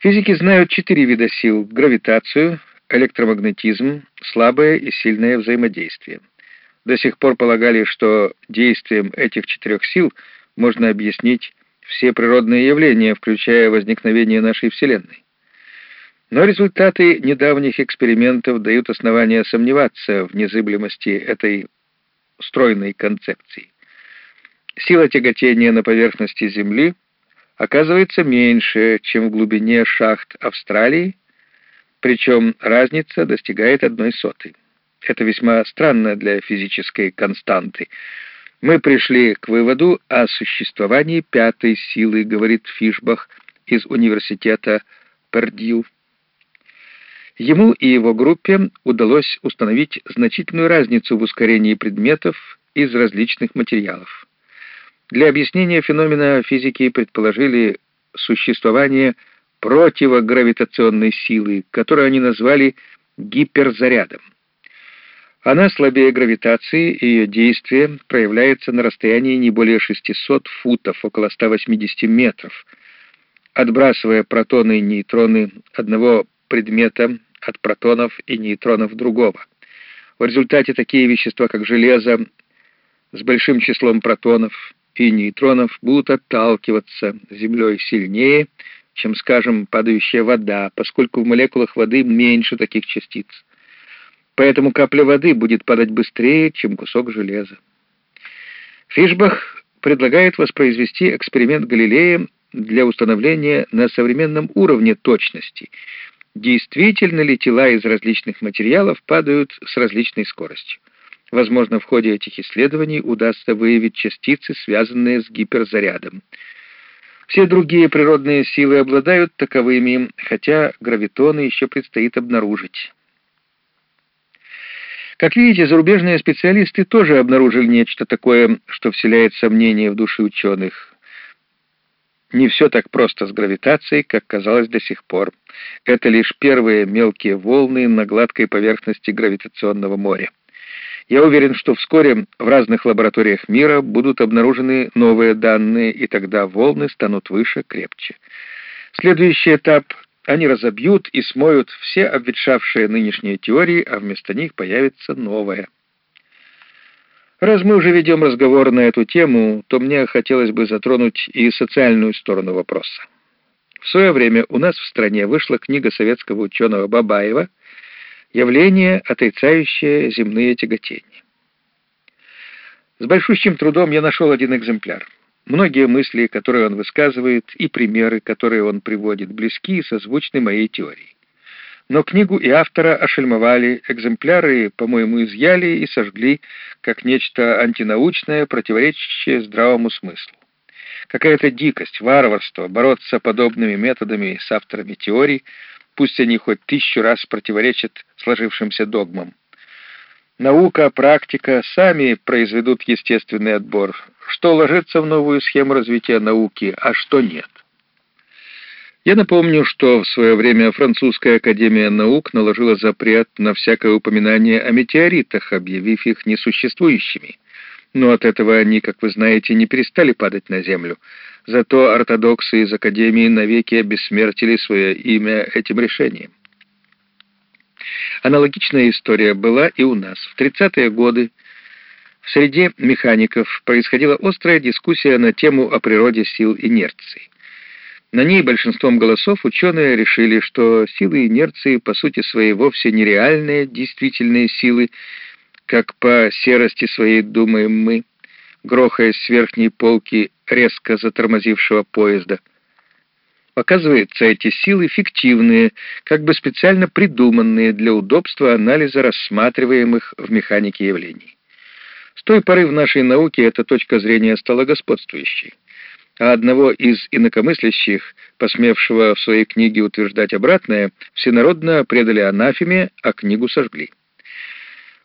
Физики знают четыре вида сил — гравитацию, электромагнетизм, слабое и сильное взаимодействие. До сих пор полагали, что действием этих четырех сил можно объяснить все природные явления, включая возникновение нашей Вселенной. Но результаты недавних экспериментов дают основания сомневаться в незыблемости этой стройной концепции. Сила тяготения на поверхности Земли оказывается меньше, чем в глубине шахт Австралии, причем разница достигает одной сотой. Это весьма странно для физической константы. Мы пришли к выводу о существовании пятой силы, говорит Фишбах из университета Пердью. Ему и его группе удалось установить значительную разницу в ускорении предметов из различных материалов. Для объяснения феномена физики предположили существование противогравитационной силы, которую они назвали гиперзарядом. Она слабее гравитации, и ее действие проявляется на расстоянии не более 600 футов, около 180 метров, отбрасывая протоны и нейтроны одного предмета от протонов и нейтронов другого. В результате такие вещества, как железо, с большим числом протонов, и нейтронов будут отталкиваться Землей сильнее, чем, скажем, падающая вода, поскольку в молекулах воды меньше таких частиц. Поэтому капля воды будет падать быстрее, чем кусок железа. Фишбах предлагает воспроизвести эксперимент Галилея для установления на современном уровне точности, действительно ли тела из различных материалов падают с различной скоростью. Возможно, в ходе этих исследований удастся выявить частицы, связанные с гиперзарядом. Все другие природные силы обладают таковыми, хотя гравитоны еще предстоит обнаружить. Как видите, зарубежные специалисты тоже обнаружили нечто такое, что вселяет сомнения в души ученых. Не все так просто с гравитацией, как казалось до сих пор. Это лишь первые мелкие волны на гладкой поверхности гравитационного моря. Я уверен, что вскоре в разных лабораториях мира будут обнаружены новые данные, и тогда волны станут выше, крепче. Следующий этап — они разобьют и смоют все обветшавшие нынешние теории, а вместо них появится новая. Раз мы уже ведем разговор на эту тему, то мне хотелось бы затронуть и социальную сторону вопроса. В свое время у нас в стране вышла книга советского ученого Бабаева — явление, отрицающее земные тяготения. С большущим трудом я нашел один экземпляр. Многие мысли, которые он высказывает, и примеры, которые он приводит, близки и созвучны моей теории. Но книгу и автора ошельмовали, экземпляры, по-моему, изъяли и сожгли, как нечто антинаучное, противоречащее здравому смыслу. Какая-то дикость, варварство, бороться подобными методами с авторами теорий, пусть они хоть тысячу раз противоречат сложившимся догмам. Наука, практика сами произведут естественный отбор, что ложится в новую схему развития науки, а что нет. Я напомню, что в свое время Французская академия наук наложила запрет на всякое упоминание о метеоритах, объявив их несуществующими. Но от этого они, как вы знаете, не перестали падать на землю. Зато ортодоксы из Академии навеки обессмертили свое имя этим решением. Аналогичная история была и у нас. В 30-е годы в среде механиков происходила острая дискуссия на тему о природе сил инерции. На ней большинством голосов ученые решили, что силы инерции по сути своей вовсе нереальные действительные силы, как по серости своей думаем мы, грохаясь с верхней полки резко затормозившего поезда. Оказывается, эти силы фиктивные, как бы специально придуманные для удобства анализа рассматриваемых в механике явлений. С той поры в нашей науке эта точка зрения стала господствующей, а одного из инакомыслящих, посмевшего в своей книге утверждать обратное, всенародно предали анафеме, а книгу сожгли.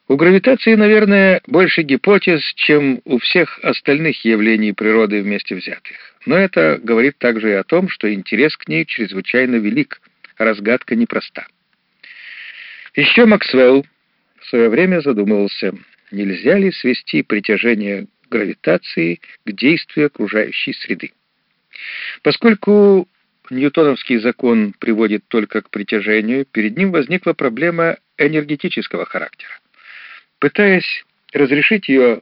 У гравитации, наверное, больше гипотез, чем у всех остальных явлений природы вместе взятых. Но это говорит также и о том, что интерес к ней чрезвычайно велик, разгадка непроста. Еще Максвелл в свое время задумывался, нельзя ли свести притяжение гравитации к действию окружающей среды. Поскольку ньютоновский закон приводит только к притяжению, перед ним возникла проблема энергетического характера. Пытаясь разрешить ее